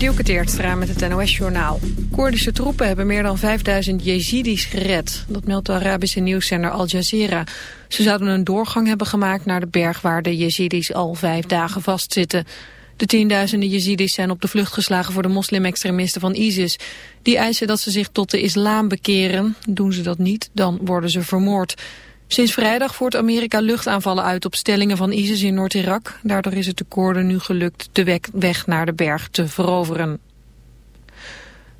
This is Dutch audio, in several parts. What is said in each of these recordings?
Dielke Teertstra met het NOS-journaal. Koerdische troepen hebben meer dan 5000 Jezidis gered. Dat meldt de Arabische nieuwszender Al Jazeera. Ze zouden een doorgang hebben gemaakt naar de berg waar de Jezidis al vijf dagen vastzitten. De tienduizenden Jezidis zijn op de vlucht geslagen voor de moslimextremisten van ISIS. Die eisen dat ze zich tot de islam bekeren. Doen ze dat niet, dan worden ze vermoord. Sinds vrijdag voert Amerika luchtaanvallen uit op stellingen van ISIS in Noord-Irak. Daardoor is het de Koerden nu gelukt de weg naar de berg te veroveren.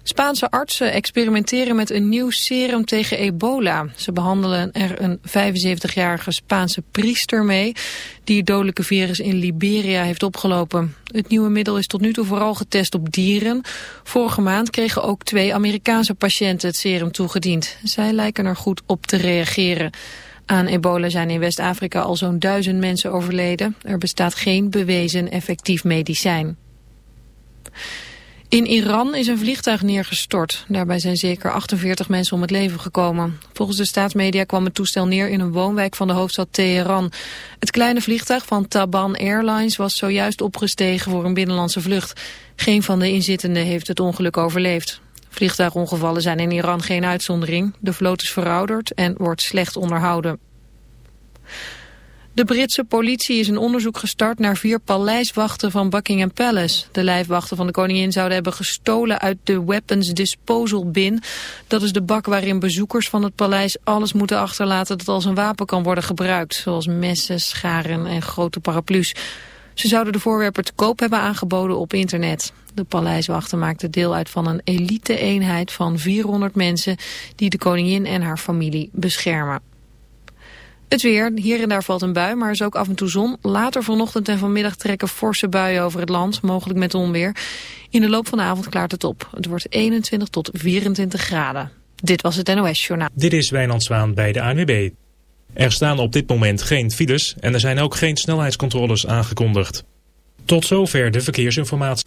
Spaanse artsen experimenteren met een nieuw serum tegen ebola. Ze behandelen er een 75-jarige Spaanse priester mee... die het dodelijke virus in Liberia heeft opgelopen. Het nieuwe middel is tot nu toe vooral getest op dieren. Vorige maand kregen ook twee Amerikaanse patiënten het serum toegediend. Zij lijken er goed op te reageren. Aan ebola zijn in West-Afrika al zo'n duizend mensen overleden. Er bestaat geen bewezen effectief medicijn. In Iran is een vliegtuig neergestort. Daarbij zijn zeker 48 mensen om het leven gekomen. Volgens de staatsmedia kwam het toestel neer in een woonwijk van de hoofdstad Teheran. Het kleine vliegtuig van Taban Airlines was zojuist opgestegen voor een binnenlandse vlucht. Geen van de inzittenden heeft het ongeluk overleefd. Vliegtuigongevallen zijn in Iran geen uitzondering. De vloot is verouderd en wordt slecht onderhouden. De Britse politie is een onderzoek gestart naar vier paleiswachten van Buckingham Palace. De lijfwachten van de koningin zouden hebben gestolen uit de Weapons Disposal Bin. Dat is de bak waarin bezoekers van het paleis alles moeten achterlaten dat als een wapen kan worden gebruikt. Zoals messen, scharen en grote paraplu's. Ze zouden de voorwerpen te koop hebben aangeboden op internet. De paleiswachten maakten deel uit van een elite-eenheid van 400 mensen... die de koningin en haar familie beschermen. Het weer, hier en daar valt een bui, maar er is ook af en toe zon. Later vanochtend en vanmiddag trekken forse buien over het land, mogelijk met onweer. In de loop van de avond klaart het op. Het wordt 21 tot 24 graden. Dit was het NOS Journaal. Dit is Wijnand Zwaan bij de ANWB. Er staan op dit moment geen files en er zijn ook geen snelheidscontroles aangekondigd. Tot zover de verkeersinformatie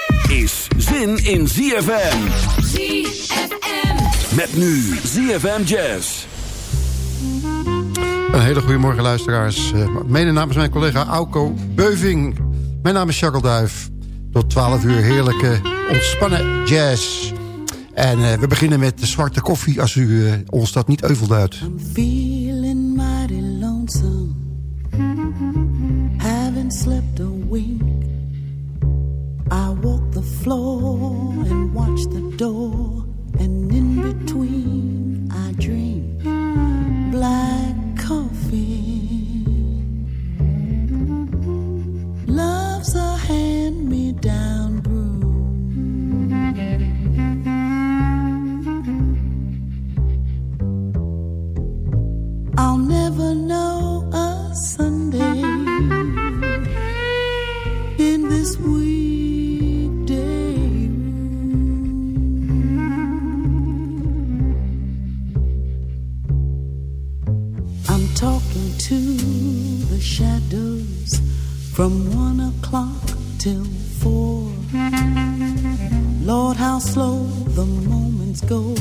Is zin in ZFM. ZFM. Met nu ZFM Jazz. Een hele goede morgen luisteraars. Eh, mede namens mijn collega Auko Beuving. Mijn naam is Jacques Duif. Tot 12 uur heerlijke ontspannen jazz. En uh, we beginnen met de zwarte koffie als u uh, ons dat niet euvel duidt. I'm feeling mighty lonesome Haven't slept a wink floor and watch the door, and in between I drink black coffee. Love's a hand me down brew. I'll never know a Sunday shadows from one o'clock till four. Lord, how slow the moments go.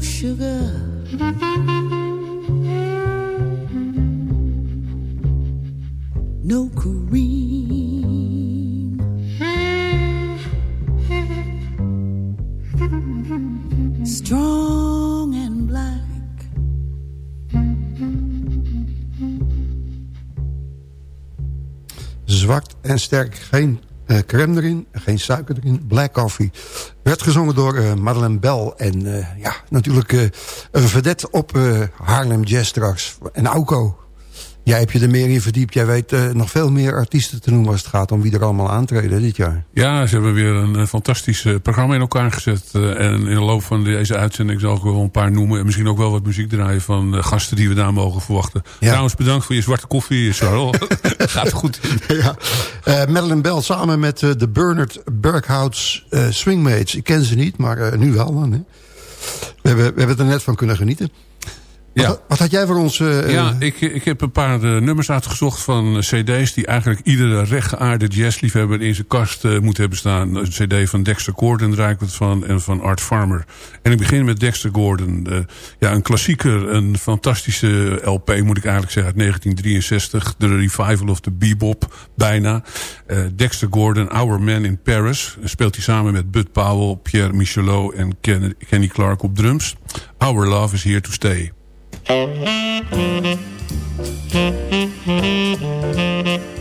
Zwart. No black. En sterk, geen uh, crème erin, geen suiker erin, black coffee. Werd gezongen door uh, Madeleine Bell. En eh, ja, natuurlijk een vedette op Harlem Jazz straks. En Auko. Jij hebt je er meer in verdiept. Jij weet uh, nog veel meer artiesten te noemen als het gaat om wie er allemaal aantreden dit jaar. Ja, ze hebben weer een, fantastisch programma in elkaar gezet. Uh, en in de loop van deze uitzending zal ik wel een paar noemen. En misschien ook wel wat muziek draaien van gasten die we daar mogen verwachten. Ja. Trouwens, bedankt voor je zwarte koffie, Charles. Gaat goed. ja. Madeline Bell samen met de Bernard Berghouts Swingmates. Ik ken ze niet, maar nu wel dan. Hè. We hebben, we hebben er net van kunnen genieten. Ja. Wat, wat, had jij voor ons... Uh, ja, ik, ik heb een paar uh, nummers uitgezocht van cd's... die eigenlijk iedere rechtgeaarde jazzliefhebber in zijn kast uh, moet hebben staan. Een cd van Dexter Gordon draai ik wat van en van Art Farmer. En ik begin met Dexter Gordon. ja, een klassieker, een fantastische LP moet ik eigenlijk zeggen... uit 1963, de revival of the bebop, bijna. Dexter Gordon, Our Man in Paris. Speelt hij samen met Bud Powell, Pierre Michelot en Kenny Clark op drums. Our Love is Here to Stay. Thank you.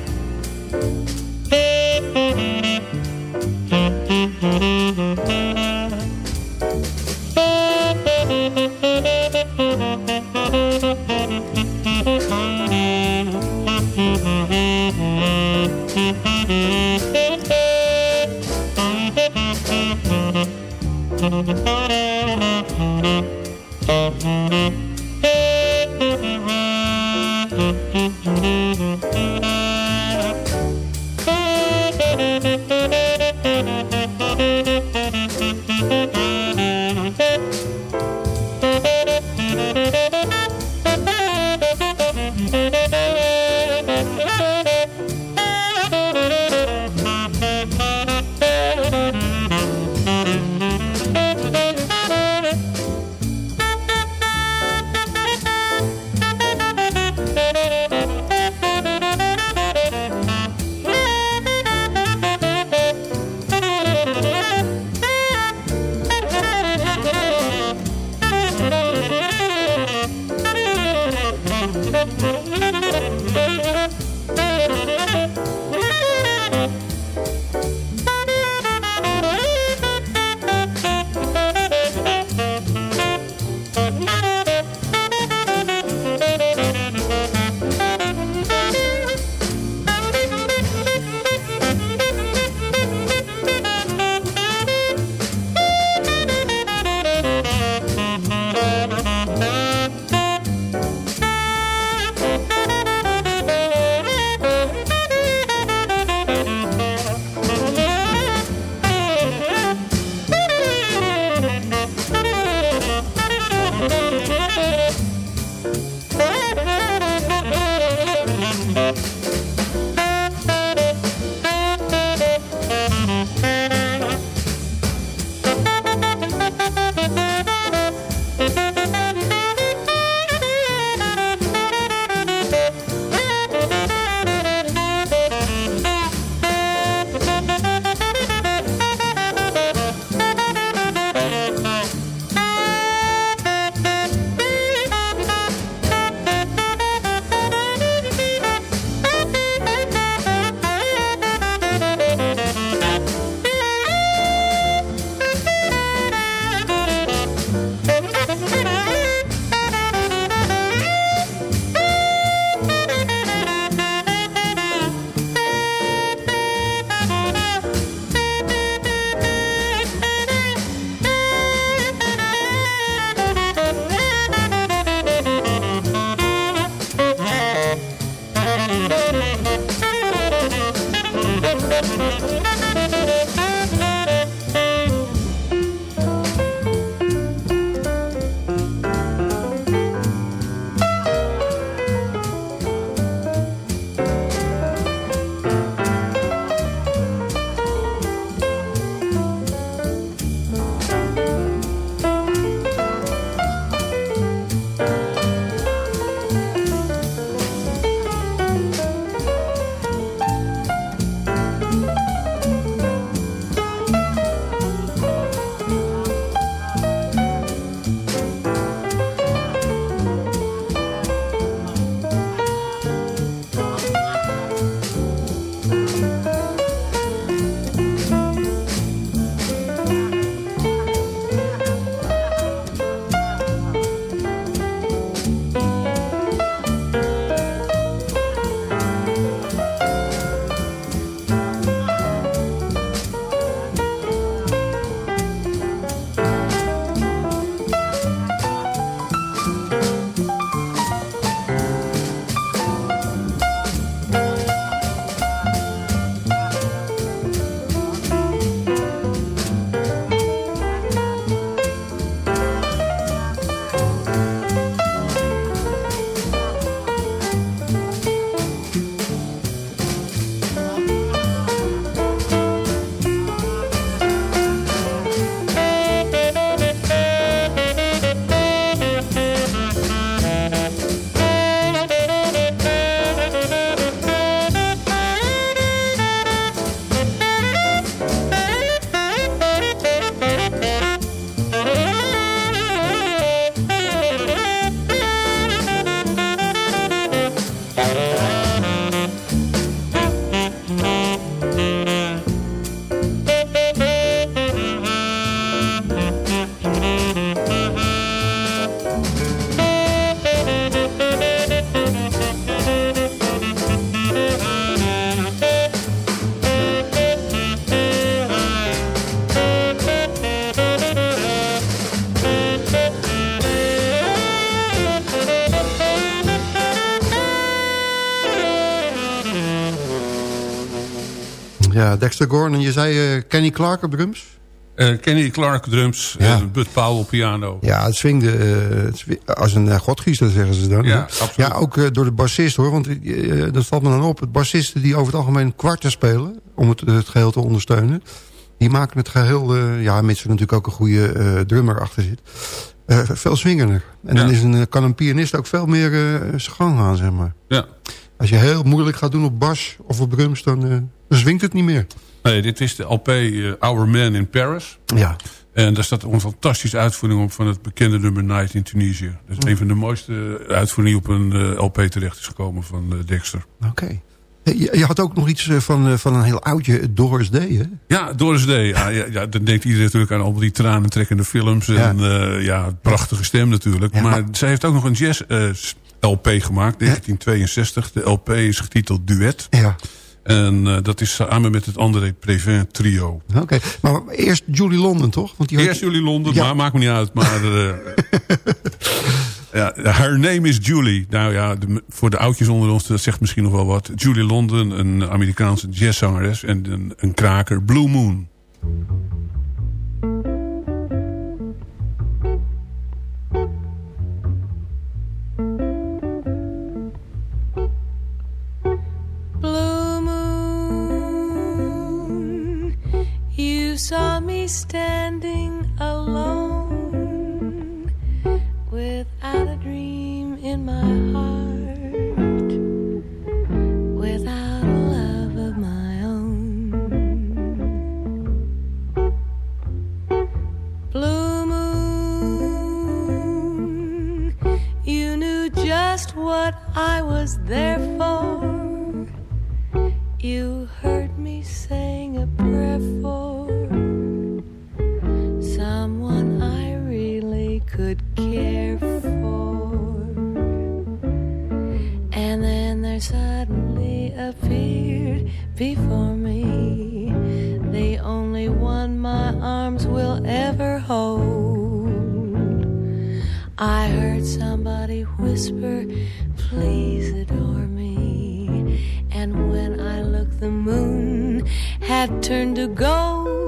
Ja, Dexter Gordon. Je zei uh, Kenny Clark op drums? Uh, Kenny Clark drums ja. en Bud Powell piano. Ja, het swingde uh, als een uh, godgieter, zeggen ze dan. Ja, absoluut. ja ook door de bassist hoor. Want dat valt me dan op. Bassisten die over het algemeen kwarten spelen... om het, het geheel te ondersteunen... die maken het geheel... ja, mits er natuurlijk ook een goede drummer achter zit... veel swingender. En ja. dan is een, kan een pianist ook veel meer zijn gang gaan, zeg maar. Ja. Als je heel moeilijk gaat doen op bas of op drums... dan, dan zwingt het niet meer. Nee, dit is de LP uh, Our Man in Paris. Ja. En daar staat een fantastische uitvoering op van het bekende nummer Night in Tunisia. Dat is een van de mooiste uitvoeringen die op een uh, LP terecht is gekomen van uh, Dexter. Oké. Je, je, had ook nog iets van, van een heel oudje, Doris Day, hè? Ja, Doris Day. Ja, ja, ja, dan denkt iedereen natuurlijk aan al die tranentrekkende films. En ja, ja prachtige stem natuurlijk. Maar zij heeft ook nog een jazz LP gemaakt, 1962. De LP is getiteld Duet. Ja. En uh, dat is samen met het André Previn trio. Oké, maar eerst Julie London, toch? Want die eerst Julie London, ja. maar maakt me niet uit. Maar uh, ja, haar name is Julie. Nou ja, de, voor de oudjes onder ons, dat zegt misschien nog wel wat. Julie London, een Amerikaanse jazzzangeres en een, een kraker, Blue Moon. Saw me standing alone without a dream in my heart, without a love of my own. Blue moon, you knew just what I was there for. You heard me saying a prayer for suddenly appeared before me the only one my arms will ever hold. I heard somebody whisper, Please adore me. And when I looked, the moon had turned to gold.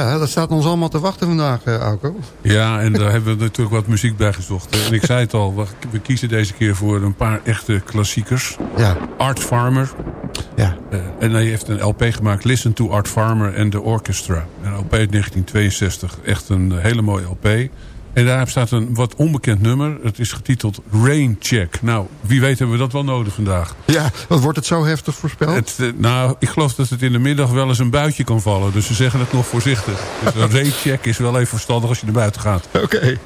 Ja, dat staat ons allemaal te wachten vandaag, uh. Ja, en daar hebben we natuurlijk wat muziek bij gezocht. En ik zei het al, we kiezen deze keer voor een paar echte klassiekers. Ja. Art Farmer. Ja. Uh, en hij heeft een LP gemaakt, Listen to Art Farmer and the Orchestra. Een LP uit 1962. Echt een hele mooie LP. En daar staat een wat onbekend nummer. Het is getiteld Rain Check. Nou, wie weet hebben we dat wel nodig vandaag. Ja, wat wordt het zo heftig voorspeld? Het, uh, nou, ik geloof dat het in de middag wel eens een buitje kan vallen. Dus ze zeggen het nog voorzichtig. Dus een rain check is wel even verstandig als je naar buiten gaat. Oké. Okay.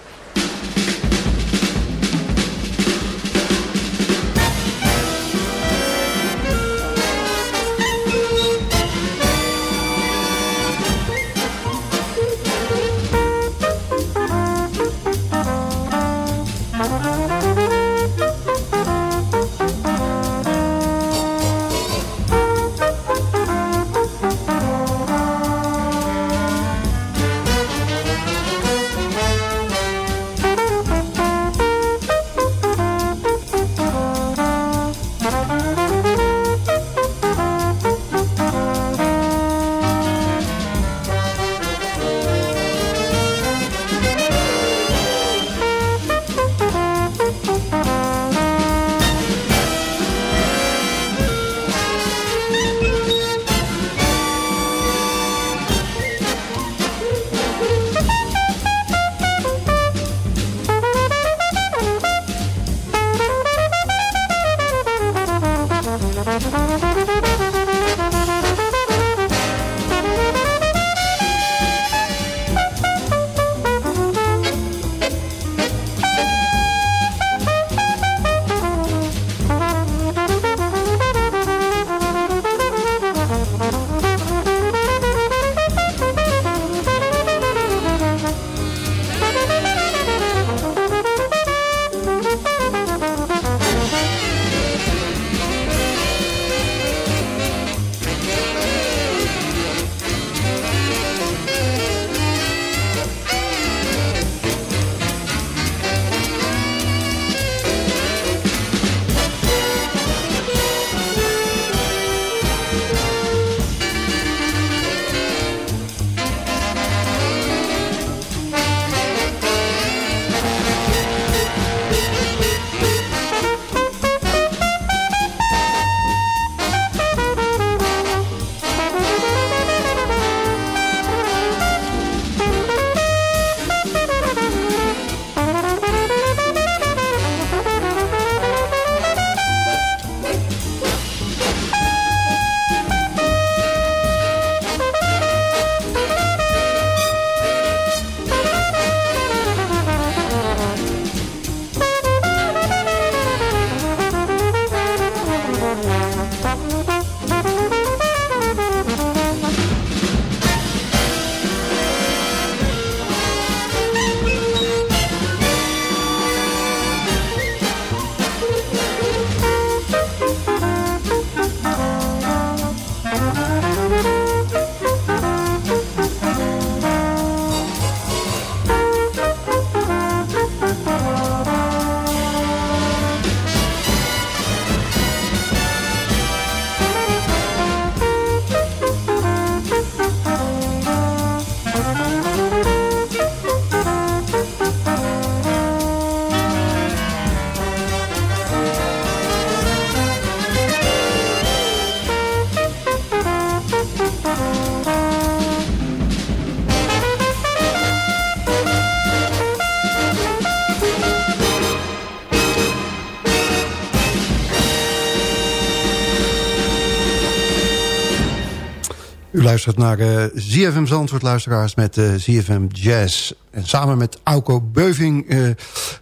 Luistert naar uh, ZFM Zandvoort, luisteraars, met uh, ZFM Jazz. En samen met Auko Beuving uh,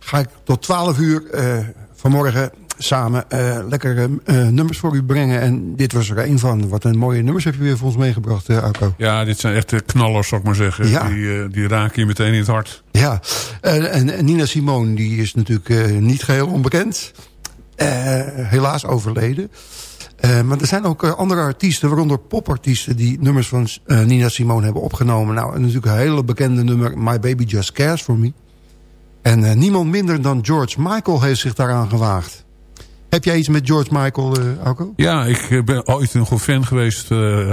ga ik tot 12 uur vanmorgen samen lekkere nummers voor u brengen. En dit was er een van. Wat een mooie nummers heb je weer voor ons meegebracht, Auko. Ja, dit zijn echt knallers, zou ik maar zeggen. Ja. Die, die raken je meteen in het hart. Ja, en, en Nina Simone, die is natuurlijk niet geheel onbekend. helaas overleden. Uh, maar er zijn ook uh, andere artiesten, waaronder popartiesten... die nummers van uh, Nina Simone hebben opgenomen. Nou, natuurlijk een hele bekende nummer... My Baby Just Cares For Me. En niemand minder dan George Michael heeft zich daaraan gewaagd. Heb jij iets met George Michael, uh, Alco? Ja, ik ben ooit nog een fan geweest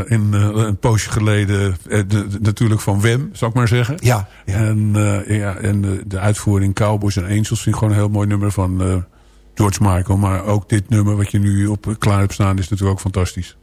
in een poosje geleden. De, natuurlijk van Wem, zou ik maar zeggen. Ja. ja. En, ja, en de, de uitvoering Cowboys and Angels vind ik gewoon een heel mooi nummer van George Michael. Maar ook dit nummer wat je nu op klaar hebt staan is natuurlijk ook fantastisch.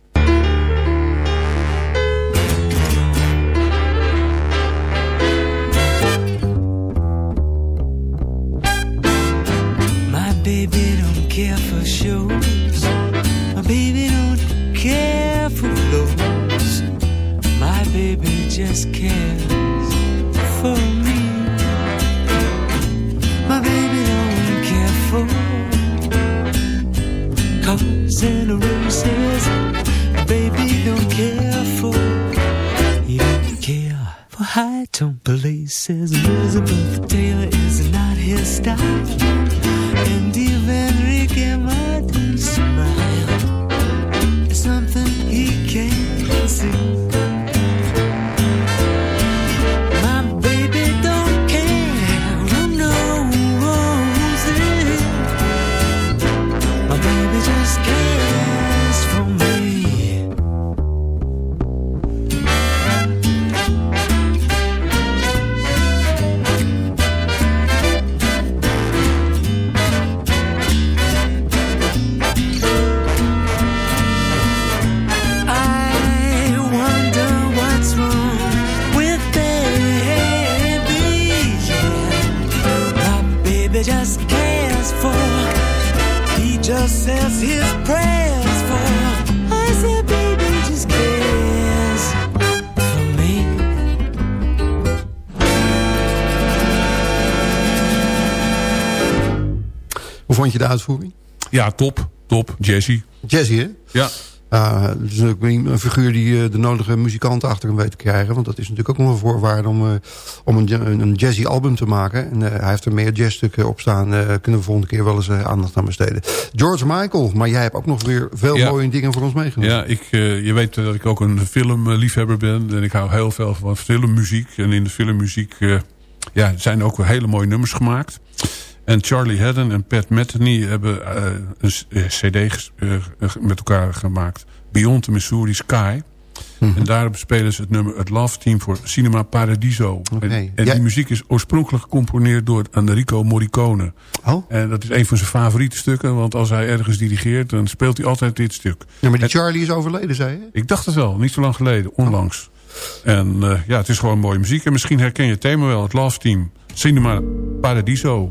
Tone says Elizabeth Taylor is not his style, uitvoering? Ja, top. Top. Jesse. Jesse, hè? Ja. Uh, het is natuurlijk een figuur die uh, de nodige muzikanten achter hem weet te krijgen. Want dat is natuurlijk ook nog een voorwaarde om, uh, om een, een jazzy album te maken. En hij heeft er meer jazzstukken op staan. kunnen we volgende keer wel eens aandacht aan besteden. George Michael, maar jij hebt ook nog weer veel mooie dingen voor ons meegenomen. Ja, ik, je weet dat ik ook een filmliefhebber ben. En ik hou heel veel van filmmuziek. En in de filmmuziek ja, zijn ook hele mooie nummers gemaakt. En Charlie Haddon en Pat Metheny hebben uh, een eh, cd uh, met elkaar gemaakt. Beyond the Missouri Sky. Mm -hmm. En daarop spelen ze het nummer het Love Team voor Cinema Paradiso. Okay. En, en die muziek is oorspronkelijk gecomponeerd door Enrico Morricone. Oh? En dat is een van zijn favoriete stukken. Want als hij ergens dirigeert, dan speelt hij altijd dit stuk. Ja, maar die Charlie is overleden, zei je? Ik dacht het wel, niet zo lang geleden, onlangs. Oh. En uh, ja, het is gewoon mooie muziek. En misschien herken je het thema wel, het Love Team. Cinema Paradiso.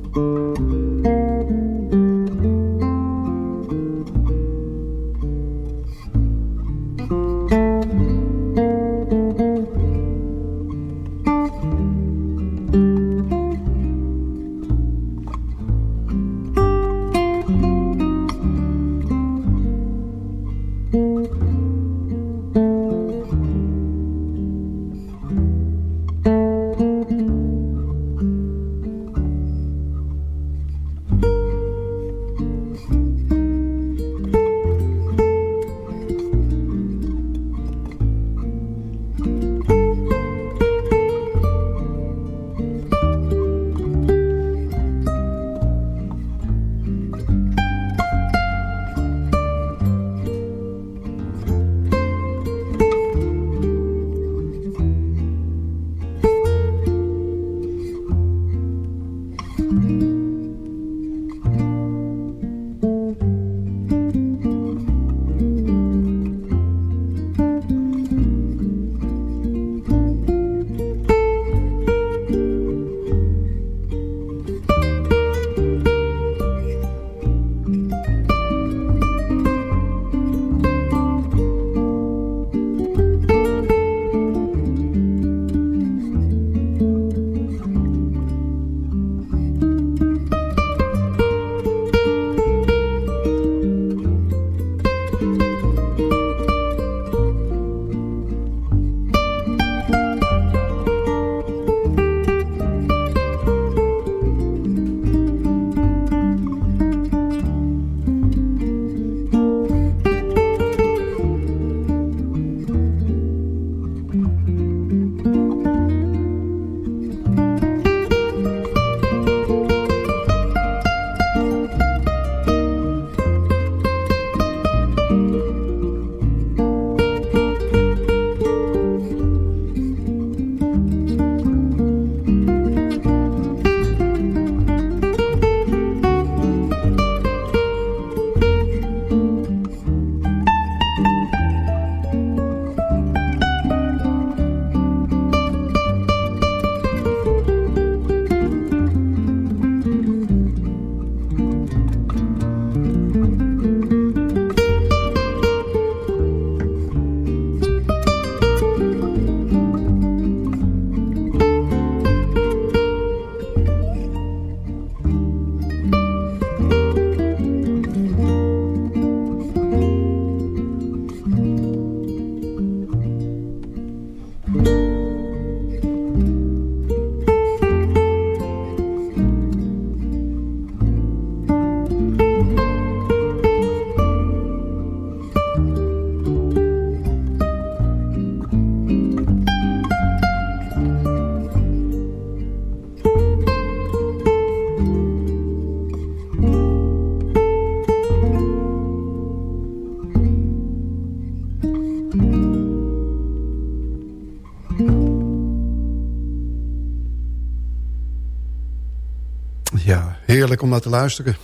Heerlijk om naar te luisteren.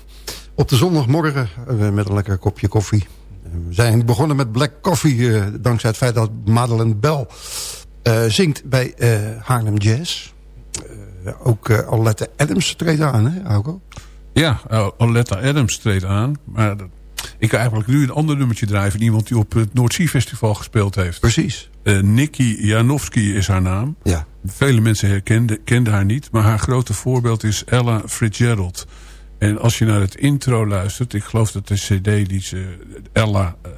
Op de zondagmorgen uh, met een lekker kopje koffie. Uh, we zijn begonnen met Black Coffee... Uh, dankzij het feit dat Madeleine Bell zingt bij Haarlem Jazz. ook Aletta Adams treedt aan, hè, Auko? Ja, Aletta Adams treedt aan. Maar ik ga eigenlijk nu een ander nummertje drijven. Iemand die op het Noordzee Festival gespeeld heeft. Precies. Uh, Nikki Janowski is haar naam. Ja. Vele mensen herkenden, kenden haar niet. Maar haar grote voorbeeld is Ella Fitzgerald. En als je naar het intro luistert. Ik geloof dat de cd die ze... Ella uh,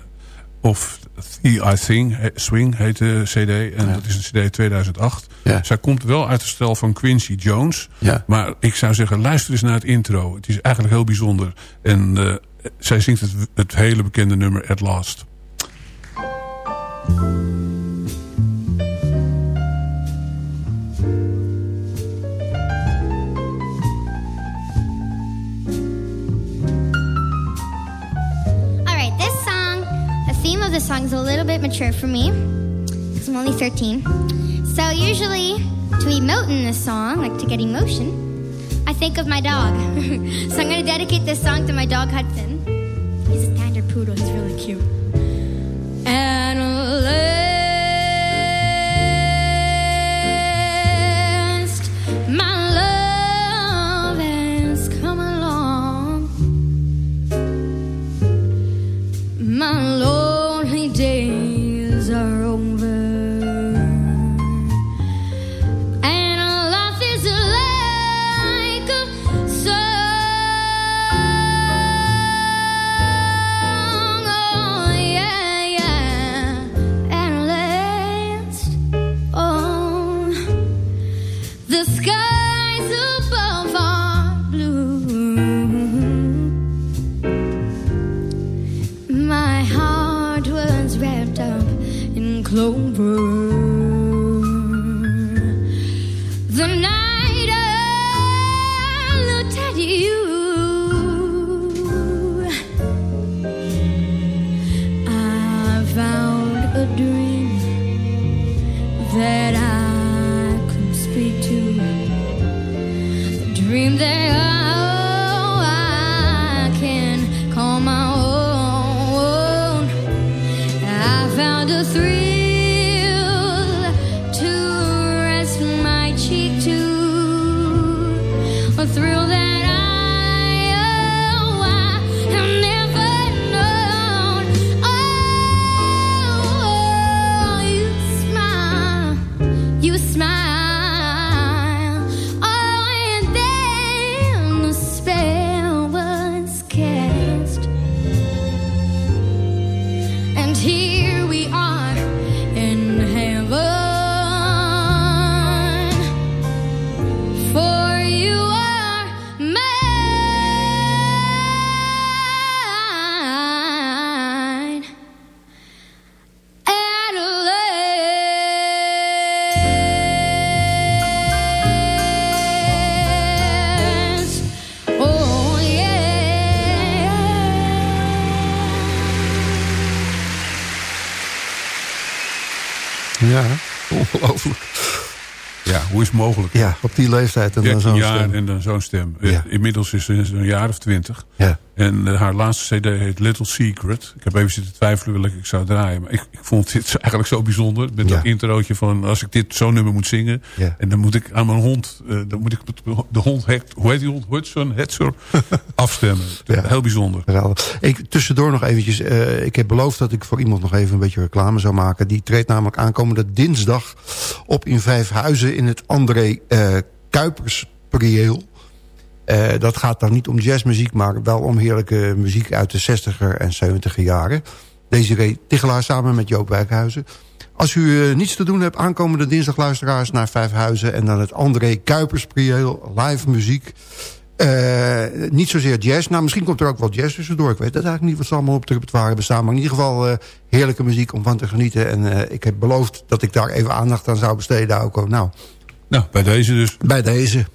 of The I Think, Swing heet de cd. En ja. dat is een cd 2008. Ja. Zij komt wel uit het stel van Quincy Jones. Ja. Maar ik zou zeggen, luister eens naar het intro. Het is eigenlijk heel bijzonder. En... Uh, zij zingt het, het hele bekende nummer At Last. The song is a little bit mature for me. Because I'm only 13. So usually, to emote in this song, like to get emotion, I think of my dog. so I'm going to dedicate this song to my dog Hudson. He's a standard poodle. He's really cute. And clover. Ja, hoe is het mogelijk? Ja, op die leeftijd en dan 13 zo'n jaar stem. en dan zo'n stem. Eh, Ja. Inmiddels is ze een jaar of twintig. Ja. En eh, haar laatste cd heet Little Secret. Ik heb even zitten twijfelen welke ik zou draaien. Maar ik, ik vond dit eigenlijk zo bijzonder. Met Ja. dat introotje van als ik dit zo'n nummer moet zingen. Ja. En dan moet ik aan mijn hond. eh, dan moet ik de hond, Hect- hoe heet die hond? Hudson, Hetzer, afstemmen. Ja. Heel bijzonder. Ik, tussendoor nog eventjes. eh, ik heb beloofd dat ik voor iemand nog even een beetje reclame zou maken. Die treedt namelijk aankomende dinsdag op in Vijfhuizen in het André eh Kuipers Prieel. Eh, dat gaat dan niet om jazzmuziek, maar wel om heerlijke muziek uit de 60er en 70er jaren. Desiree Tichelaar samen met Joop Wijkhuizen. Als u eh, niets te doen hebt, aankomende dinsdag luisteraars naar Vijfhuizen... en dan het André Kuipers Prieel, live muziek. Eh, niet zozeer jazz. Nou, misschien komt er ook wel jazz tussendoor. Ik weet dat eigenlijk niet wat ze allemaal op het repertoire hebben staan. Maar in ieder geval heerlijke muziek om van te genieten. En ik heb beloofd dat ik daar even aandacht aan zou besteden. Ook. Nou, Nou, bij deze dus. bij deze.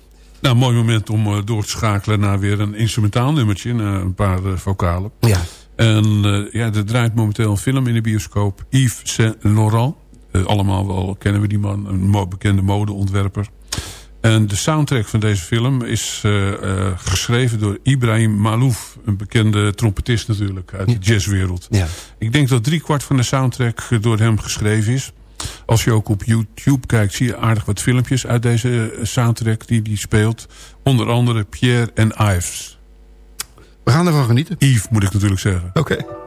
Nou, mooi moment om eh, door te schakelen naar weer een instrumentaal nummertje. Naar een paar eh, vocalen. Ja. En eh, ja, er draait momenteel een film in de bioscoop. Yves Saint Laurent. Eh, allemaal wel kennen we die man. Een bekende modeontwerper. En de soundtrack van deze film is uh, uh, geschreven door Ibrahim Malouf. Een bekende trompetist natuurlijk uit de jazzwereld. Ja. Ik denk dat driekwart van de soundtrack door hem geschreven is. Als je ook op YouTube kijkt zie je aardig wat filmpjes uit deze soundtrack die hij speelt. Onder andere Pierre en Ives. We gaan ervan genieten. Yves moet ik natuurlijk zeggen. Oké. Okay.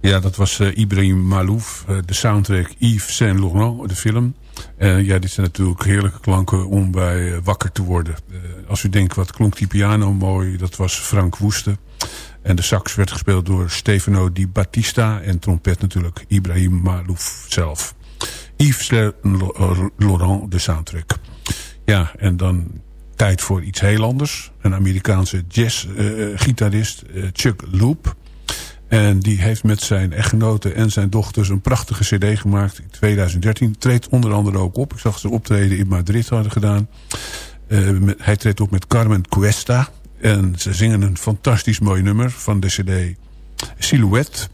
Ja, dat was uh, Ibrahim Malouf, uh, de soundtrack Yves Saint Laurent, de film. Uh, ja, dit zijn natuurlijk heerlijke klanken om bij wakker te worden. als u denkt, wat klonk die piano mooi, dat was Frank Woeste. En de sax werd gespeeld door Stefano Di Battista. En trompet natuurlijk Ibrahim Malouf zelf. Yves Saint Laurent, de soundtrack. Ja, en dan tijd voor iets heel anders. Een Amerikaanse jazzgitarist, Chuck Loop... En die heeft met zijn echtgenote en zijn dochters een prachtige cd gemaakt in 2013. Treedt onder andere ook op. Ik zag ze optreden in Madrid hadden gedaan. Met, hij treedt op met Carmen Cuesta. En ze zingen een fantastisch mooi nummer van de cd Silhouette.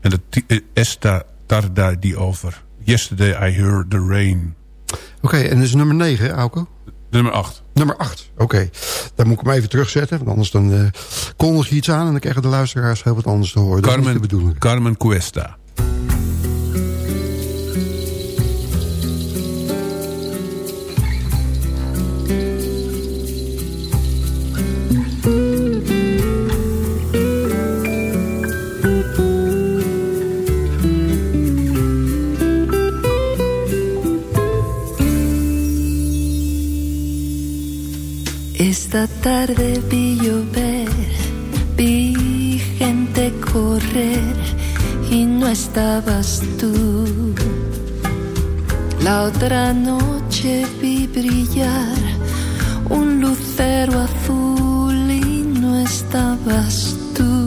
En dat uh, Esta Tarda di Over. Yesterday I Heard the Rain. Oké, en dat is nummer 9, Auko? Nummer 8. Nummer 8, oké. Okay. Dan moet ik hem even terugzetten, want anders dan uh, kondig je iets aan... en dan krijgen de luisteraars heel wat anders te horen. Carmen, dat is de bedoeling. Carmen Cuesta. Esta tarde vi llover, vi gente correr y no estabas tú. La otra noche vi brillar un lucero azul y no estabas tú.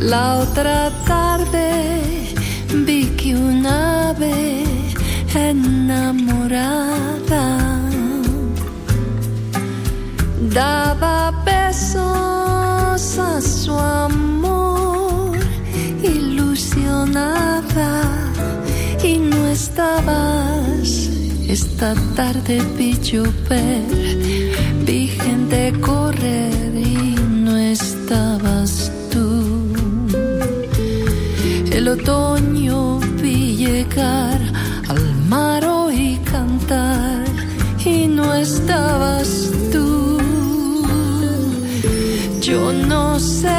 La otra tarde vi que un ave enamorada daba besos a su amor, ilusionada y no estabas. Esta tarde vi llover, vi gente correr y no estabas tú. El otoño vi llegar al mar y cantar y no estabas yo no sé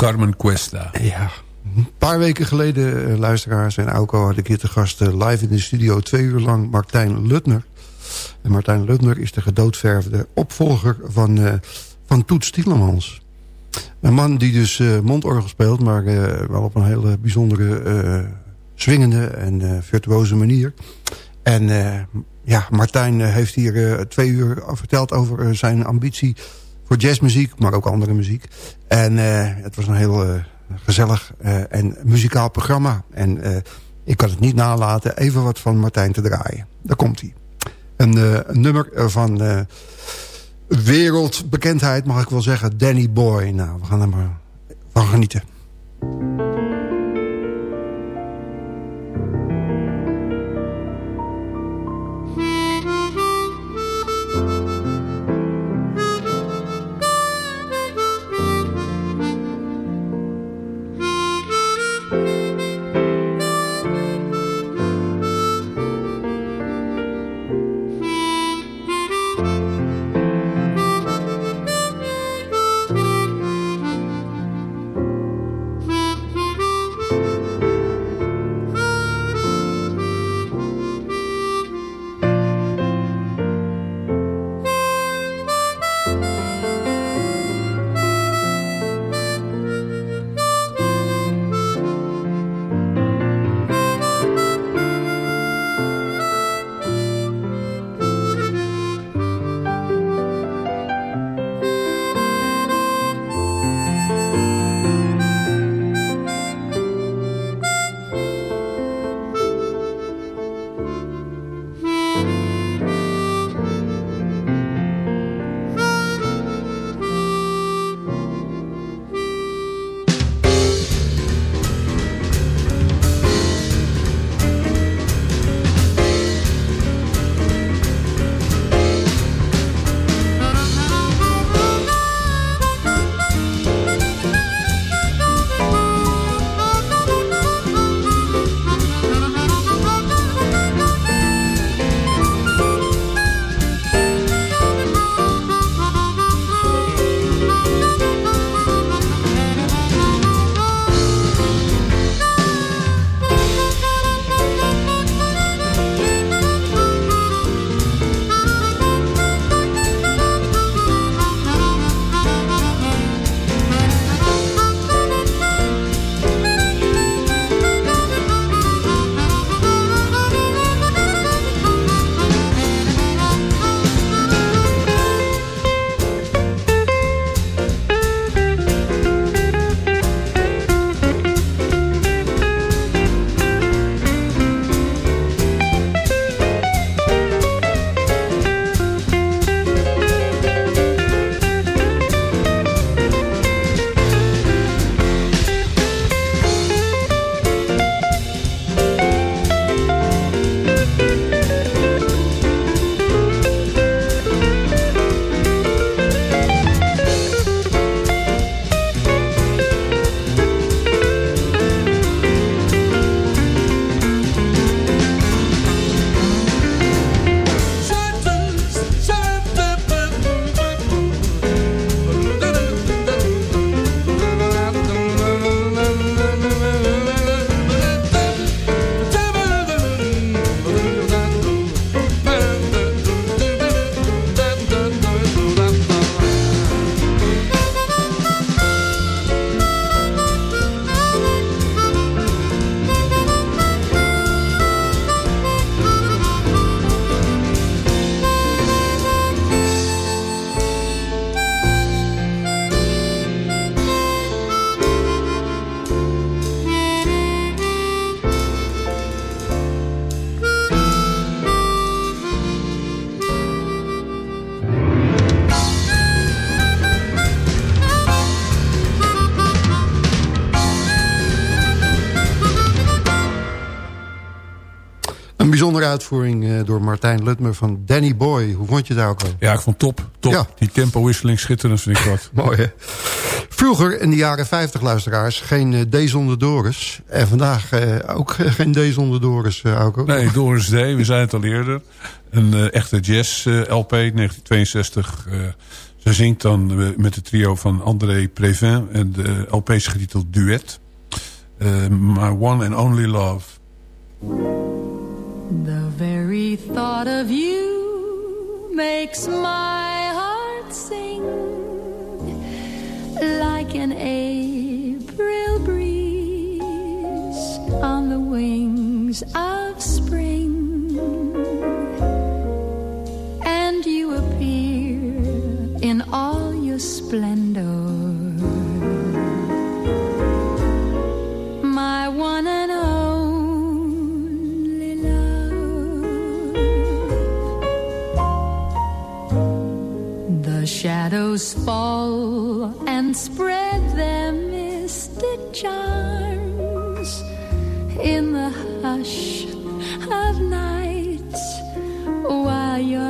Carmen Cuesta. Ja. Een paar weken geleden, eh, luisteraars en Auko... had ik hier te gast eh, live in de studio twee uur lang Martijn Lutner. En Martijn Lutner is de gedoodverfde opvolger van, uh, van Toets Tielemans. Een man die dus uh, mondorgel speelt... maar wel op een hele bijzondere, swingende en virtuoze manier. En ja, Martijn heeft hier twee uur verteld over zijn ambitie voor jazzmuziek, maar ook andere muziek. En het was een heel gezellig en muzikaal programma. En ik kan het niet nalaten even wat van Martijn te draaien. Daar komt hij. Een, een nummer van wereldbekendheid, mag ik wel zeggen. Danny Boy. Nou, we gaan er maar van genieten. Martijn Lutmer van Danny Boy. Hoe vond je daar ook al? Ja, ik vond top. top. Ja. Die tempowisseling schitterend vind ik wat. Mooi hè? Vroeger in de jaren 50 luisteraars geen uh, D zonder Doris. En vandaag uh, ook geen D zonder Doris, ook. Nee, Doris D, we zijn het al eerder. Een echte jazz LP, 1962 Ze zingt dan eh, met het trio van André Prévin en de LP is getiteld Duet. Uh, My One and Only Love. The very thought of you makes my heart sing like an April breeze on the wings of spring. And you appear in all your splendor. Shadows fall and spread their mystic charms in the hush of night while you're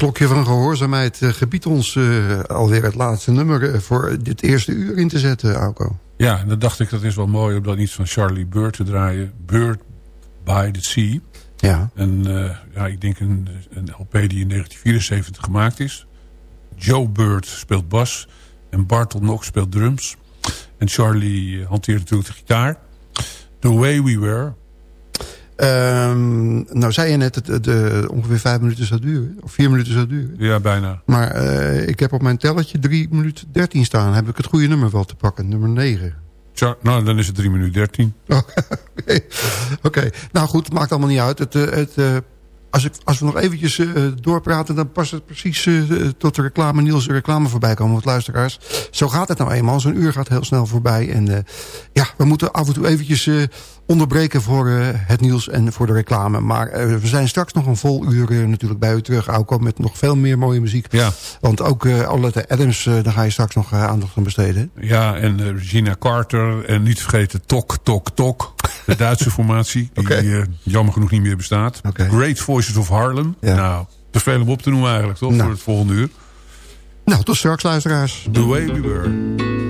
klokje van gehoorzaamheid eh, gebiedt ons eh, alweer het laatste nummer eh, voor dit eerste uur in te zetten, Auko. Ja, en dan dacht ik dat is wel mooi om dan iets van Charlie Bird te draaien. Bird by the Sea. Ja. En ja, ik denk een, een LP die in 1974 gemaakt is. Joe Bird speelt bas en Bartel Knox speelt drums. En Charlie hanteert natuurlijk de gitaar. The Way We Were. Ehm, nou zei je net dat het eh, ongeveer vijf minuten zou duren. Of vier minuten zou duren. Ja, bijna. Maar eh, ik heb op mijn telletje drie minuten dertien staan. Heb ik het goede nummer wel te pakken. Nummer negen. Char nou, dan is het 3 minuten 13. Oké, nou goed, het maakt allemaal niet uit. Het, eh, het, als, ik, als we nog eventjes doorpraten... dan past het precies tot de reclame, Niels de reclame voorbij komen. Want luisteraars, zo gaat het nou eenmaal. Zo'n uur gaat heel snel voorbij. En ja, we moeten af en toe eventjes onderbreken voor eh, het nieuws en voor de reclame. Maar eh, we zijn straks nog een vol uur eh, natuurlijk bij u terug. Ook met nog veel meer mooie muziek. Ja. Want ook uh, Alette Adams, daar ga je straks nog aandacht aan besteden. Ja, en Regina Carter. En niet vergeten Tok, Tok, Tok. De Duitse formatie. Die okay. jammer genoeg niet meer bestaat. Okay. Great Voices of Harlem. Ja. Nou, Te veel om op te noemen eigenlijk, toch? Nou. Voor het volgende uur. Nou, tot straks luisteraars. The Way We Were.